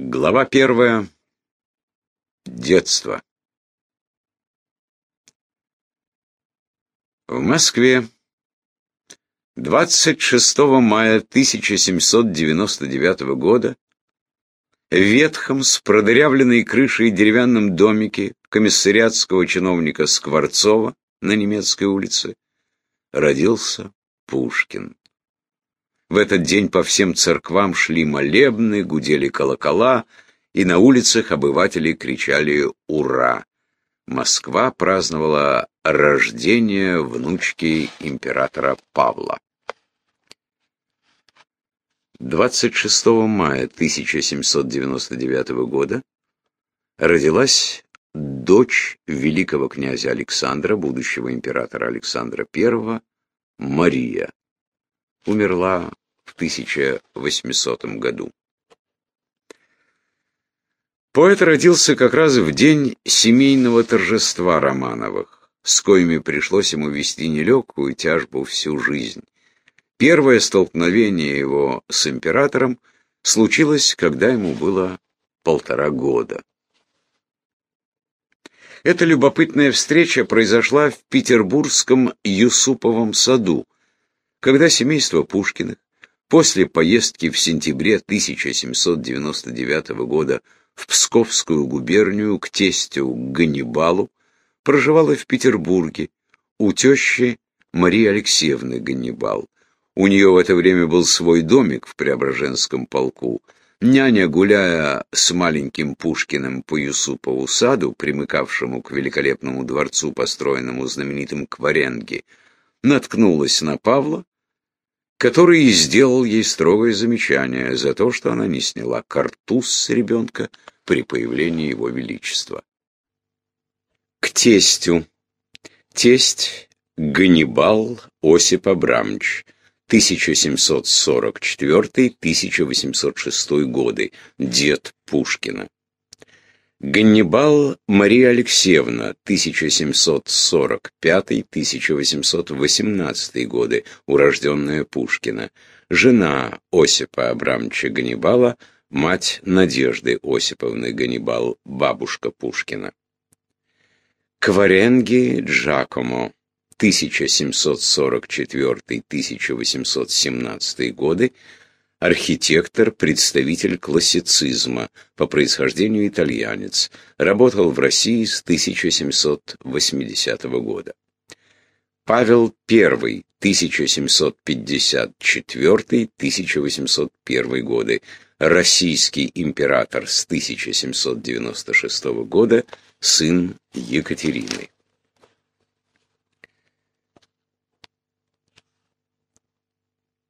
Глава первая. Детство. В Москве 26 мая 1799 года в ветхом с продырявленной крышей деревянном домике комиссариатского чиновника Скворцова на немецкой улице родился Пушкин. В этот день по всем церквам шли молебны, гудели колокола, и на улицах обыватели кричали «Ура!». Москва праздновала рождение внучки императора Павла. 26 мая 1799 года родилась дочь великого князя Александра, будущего императора Александра I, Мария умерла в 1800 году. Поэт родился как раз в день семейного торжества Романовых, с коими пришлось ему вести нелегкую тяжбу всю жизнь. Первое столкновение его с императором случилось, когда ему было полтора года. Эта любопытная встреча произошла в петербургском Юсуповом саду, когда семейство Пушкиных после поездки в сентябре 1799 года в Псковскую губернию к тестю Ганнибалу проживало в Петербурге у тещи Марии Алексеевны Ганнибал. У нее в это время был свой домик в Преображенском полку. Няня, гуляя с маленьким Пушкиным по Юсупову саду, примыкавшему к великолепному дворцу, построенному знаменитым Кваренге, наткнулась на Павла, который и сделал ей строгое замечание за то, что она не сняла картуз с ребенка при появлении его величества. К тестю. Тесть Ганнибал Осип Абрамович, 1744-1806 годы, дед Пушкина. Ганнибал Мария Алексеевна, 1745-1818 годы, урожденная Пушкина, жена Осипа Абрамовича Ганнибала, мать Надежды Осиповны Ганнибал, бабушка Пушкина. Кваренги Джакомо, 1744-1817 годы, архитектор, представитель классицизма, по происхождению итальянец, работал в России с 1780 года. Павел I, 1754-1801 годы, российский император с 1796 года, сын Екатерины.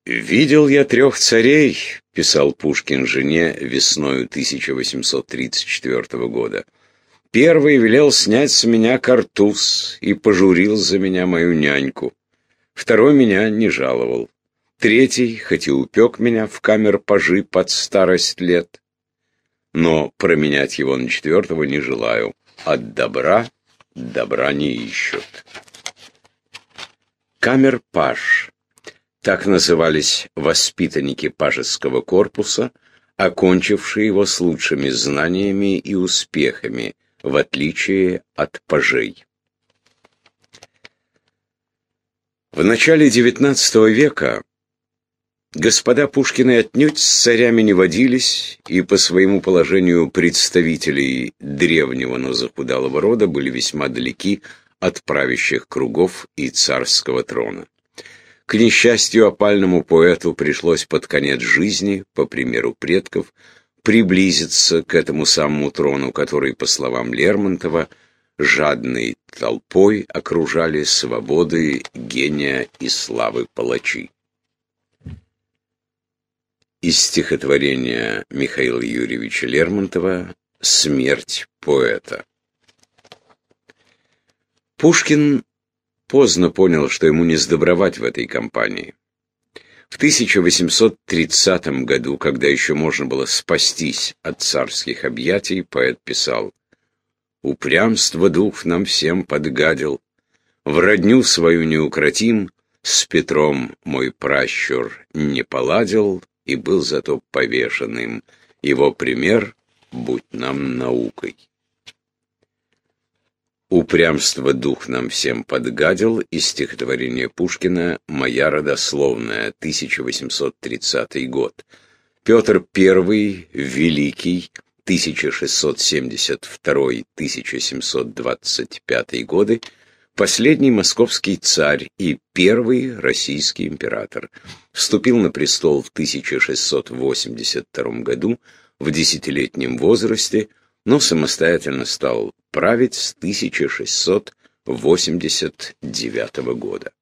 «Видел я трех царей», — писал Пушкин жене весною 1834 года. «Первый велел снять с меня картуз и пожурил за меня мою няньку. Второй меня не жаловал. Третий, хоть и упек меня в камер пажи под старость лет, но променять его на четвертого не желаю. От добра добра не ищут». Камер паж так назывались воспитанники пажеского корпуса, окончившие его с лучшими знаниями и успехами, в отличие от пажей. В начале XIX века господа Пушкины отнюдь с царями не водились и по своему положению представителей древнего, но захудалого рода были весьма далеки от правящих кругов и царского трона. К несчастью, опальному поэту пришлось под конец жизни, по примеру предков, приблизиться к этому самому трону, который, по словам Лермонтова, жадной толпой окружали свободы, гения и славы палачи. Из стихотворения Михаила Юрьевича Лермонтова «Смерть поэта». Пушкин поздно понял, что ему не сдобровать в этой компании. В 1830 году, когда еще можно было спастись от царских объятий, поэт писал «Упрямство дух нам всем подгадил, в родню свою неукротим, с Петром мой пращур не поладил и был зато повешенным. Его пример будь нам наукой. Упрямство дух нам всем подгадил из стихотворения Пушкина «Моя родословная», 1830 год. Петр I, Великий, 1672-1725 годы, последний московский царь и первый российский император. Вступил на престол в 1682 году в десятилетнем возрасте, но самостоятельно стал править с 1689 года.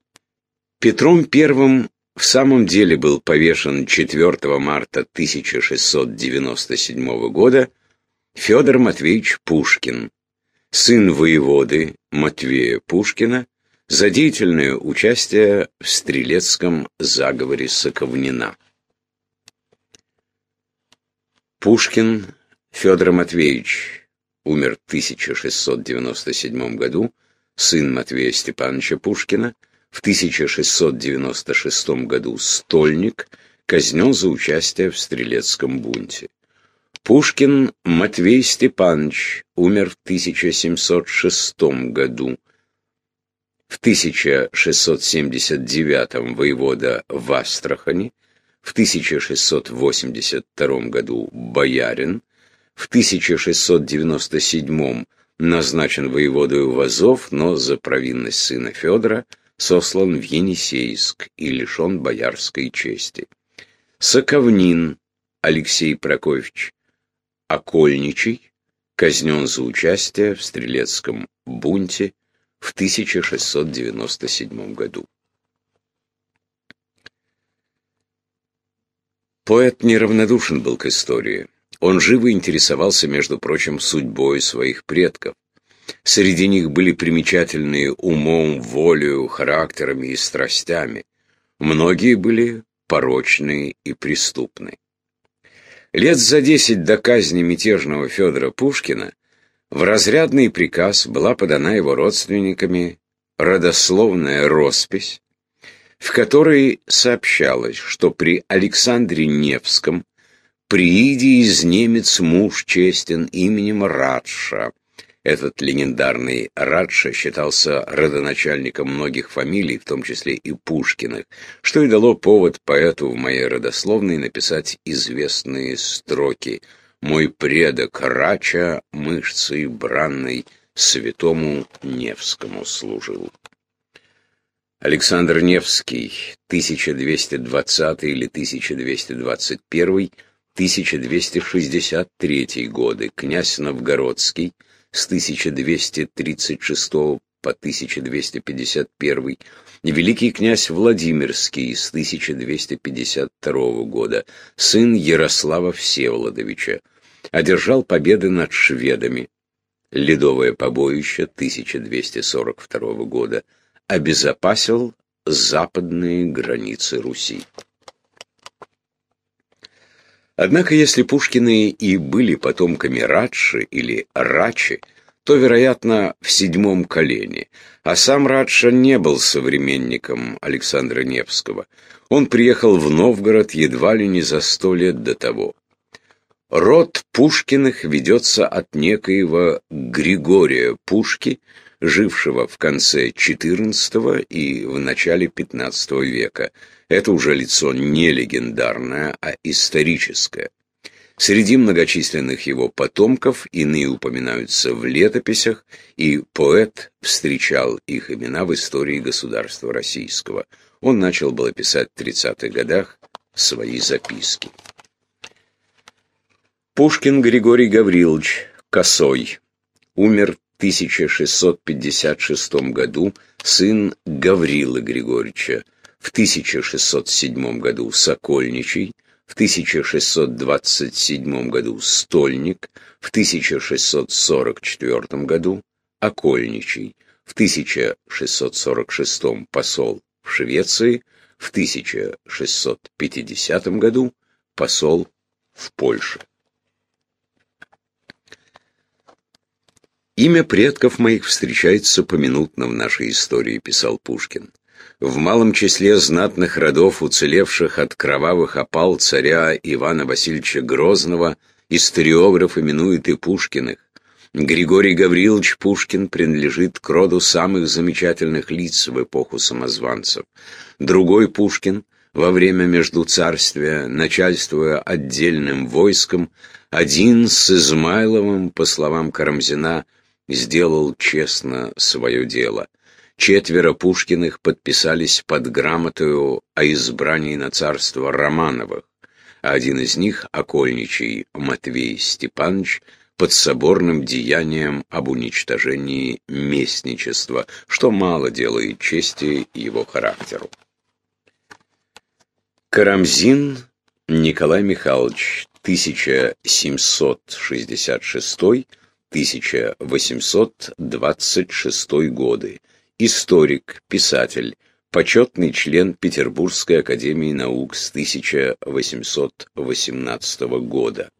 Петром I в самом деле был повешен 4 марта 1697 года Федор Матвеевич Пушкин, сын воеводы Матвея Пушкина, за деятельное участие в стрелецком заговоре Соковнина. Пушкин Федор Матвеевич умер в 1697 году, сын Матвея Степановича Пушкина, в 1696 году стольник, казнен за участие в стрелецком бунте. Пушкин Матвей Степанович умер в 1706 году. В 1679 воевода в Астрахани, в 1682 году боярин, в 1697 назначен воеводою в но за провинность сына Федора сослан в Енисейск и лишен боярской чести. Соковнин Алексей Прокофьевич Окольничий казнен за участие в стрелецком бунте в 1697 году. Поэт неравнодушен был к истории. Он живо интересовался, между прочим, судьбой своих предков. Среди них были примечательные умом, волею, характерами и страстями. Многие были порочные и преступные. Лет за десять до казни мятежного Федора Пушкина в разрядный приказ была подана его родственниками родословная роспись, в которой сообщалось, что при Александре Невском Прииди из немец муж честен именем Радша. Этот легендарный Радша считался родоначальником многих фамилий, в том числе и Пушкиных, что и дало повод поэту в моей родословной написать известные строки «Мой предок Рача мышцей бранной святому Невскому служил». Александр Невский, 1220 или 1221 1263 годы, князь Новгородский с 1236 по 1251, великий князь Владимирский с 1252 года, сын Ярослава Всеволодовича, одержал победы над шведами. Ледовое побоище 1242 года. Обезопасил западные границы Руси. Однако, если Пушкины и были потомками Радши или Рачи, то, вероятно, в седьмом колене, а сам Радша не был современником Александра Невского. Он приехал в Новгород едва ли не за сто лет до того. Род Пушкиных ведется от некоего Григория Пушки, жившего в конце XIV и в начале XV века. Это уже лицо не легендарное, а историческое. Среди многочисленных его потомков иные упоминаются в летописях, и поэт встречал их имена в истории государства российского. Он начал было писать в 30-х годах свои записки. Пушкин Григорий Гаврилович, Косой, умер 1656 году сын Гаврилы Григорьевича, в 1607 году Сокольничий, в 1627 году Стольник, в 1644 году Окольничий, в 1646 посол в Швеции, в 1650 году посол в Польше. Имя предков моих встречается поминутно в нашей истории, писал Пушкин. В малом числе знатных родов, уцелевших от кровавых опал царя Ивана Васильевича Грозного, историограф именует и Пушкиных. Григорий Гаврилович Пушкин принадлежит к роду самых замечательных лиц в эпоху самозванцев. Другой Пушкин во время Междуцарствия, начальствуя отдельным войском, один с Измайловым, по словам Карамзина, сделал честно свое дело. Четверо Пушкиных подписались под грамотою о избрании на царство Романовых, а один из них, окольничий Матвей Степанович, под соборным деянием об уничтожении местничества, что мало делает чести его характеру. Карамзин Николай Михайлович, 1766-1826 годы. Историк, писатель, почетный член Петербургской академии наук с 1818 года.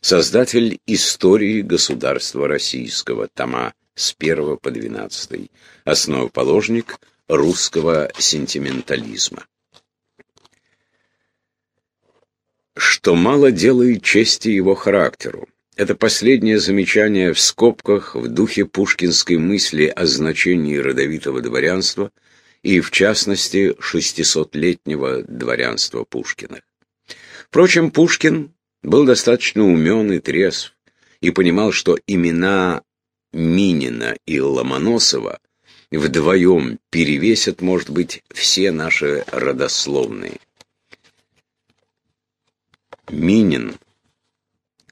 Создатель истории государства российского, тома с 1 по 12. Основоположник русского сентиментализма. что мало делает чести его характеру. Это последнее замечание в скобках в духе пушкинской мысли о значении родовитого дворянства и, в частности, шестисотлетнего дворянства Пушкина. Впрочем, Пушкин был достаточно умен и трезв и понимал, что имена Минина и Ломоносова вдвоем перевесят, может быть, все наши родословные. Минин.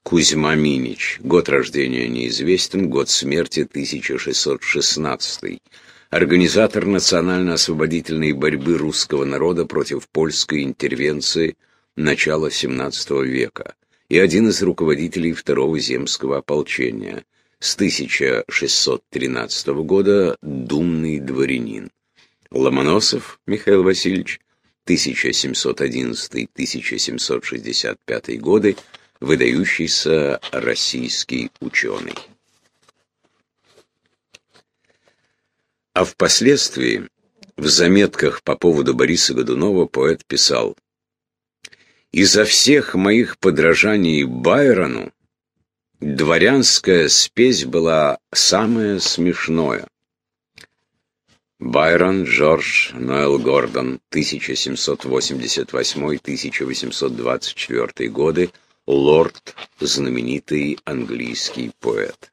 Кузьма Минич. Год рождения неизвестен, год смерти 1616. Организатор национально-освободительной борьбы русского народа против польской интервенции начала XVII века и один из руководителей Второго земского ополчения. С 1613 года думный дворянин. Ломоносов Михаил Васильевич 1711-1765 годы, выдающийся российский ученый. А впоследствии в заметках по поводу Бориса Годунова поэт писал «Изо всех моих подражаний Байрону дворянская спесь была самое смешное». Байрон Джордж Ноэл Гордон, 1788-1824 годы, лорд, знаменитый английский поэт.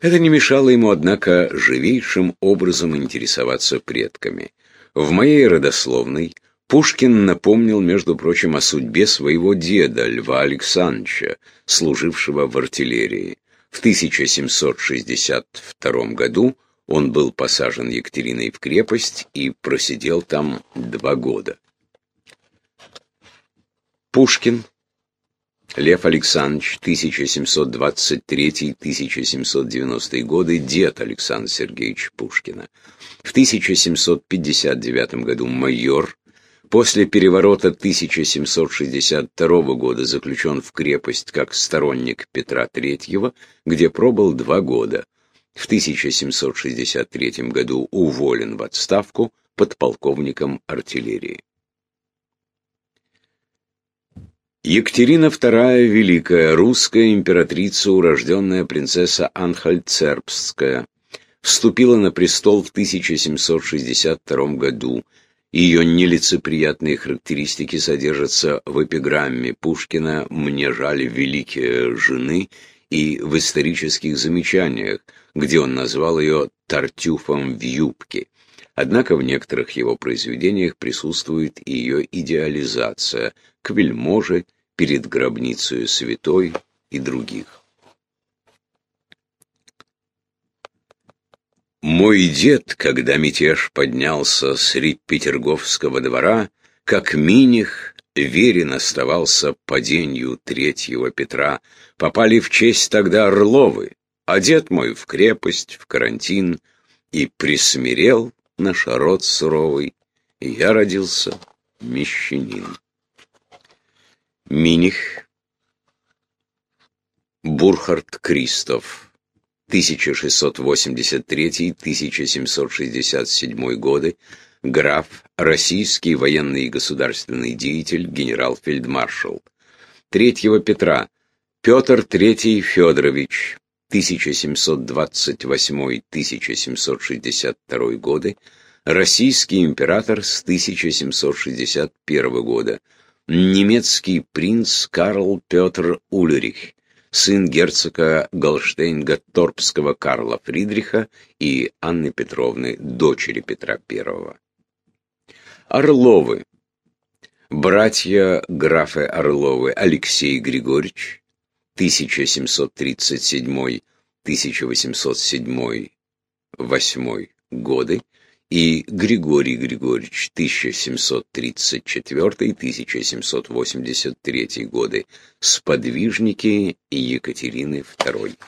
Это не мешало ему, однако, живейшим образом интересоваться предками. В моей родословной Пушкин напомнил, между прочим, о судьбе своего деда, Льва Александровича, служившего в артиллерии. В 1762 году он был посажен Екатериной в крепость и просидел там два года. Пушкин Лев Александрович, 1723-1790 годы, дед Александра Сергеевича Пушкина. В 1759 году майор, После переворота 1762 года заключен в крепость как сторонник Петра III, где пробыл два года. В 1763 году уволен в отставку подполковником артиллерии. Екатерина II Великая, русская императрица, урожденная принцесса Анхальцербская, вступила на престол в 1762 году ее нелицеприятные характеристики содержатся в эпиграмме Пушкина «Мне жаль великие жены» и в исторических замечаниях, где он назвал ее «тартюфом в юбке». Однако в некоторых его произведениях присутствует ее идеализация к вельможе, перед гробницей святой и других. Мой дед, когда мятеж поднялся средь Петерговского двора, как миних верен оставался паденью третьего Петра. Попали в честь тогда Орловы, а дед мой в крепость, в карантин, и присмирел наш род суровый, и я родился мещанин. Миних Бурхард Кристоф 1683-1767 годы, граф, российский военный и государственный деятель, генерал-фельдмаршал. Третьего Петра, Петр III Федорович, 1728-1762 годы, российский император с 1761 года, немецкий принц Карл Петр Ульрих, сын герцога Голштейн-Готторпского Карла Фридриха и Анны Петровны, дочери Петра I. Орловы. Братья графы Орловы Алексей Григорьевич, 1737-1807 8 годы, и Григорий Григорьевич 1734-1783 годы, сподвижники Екатерины II.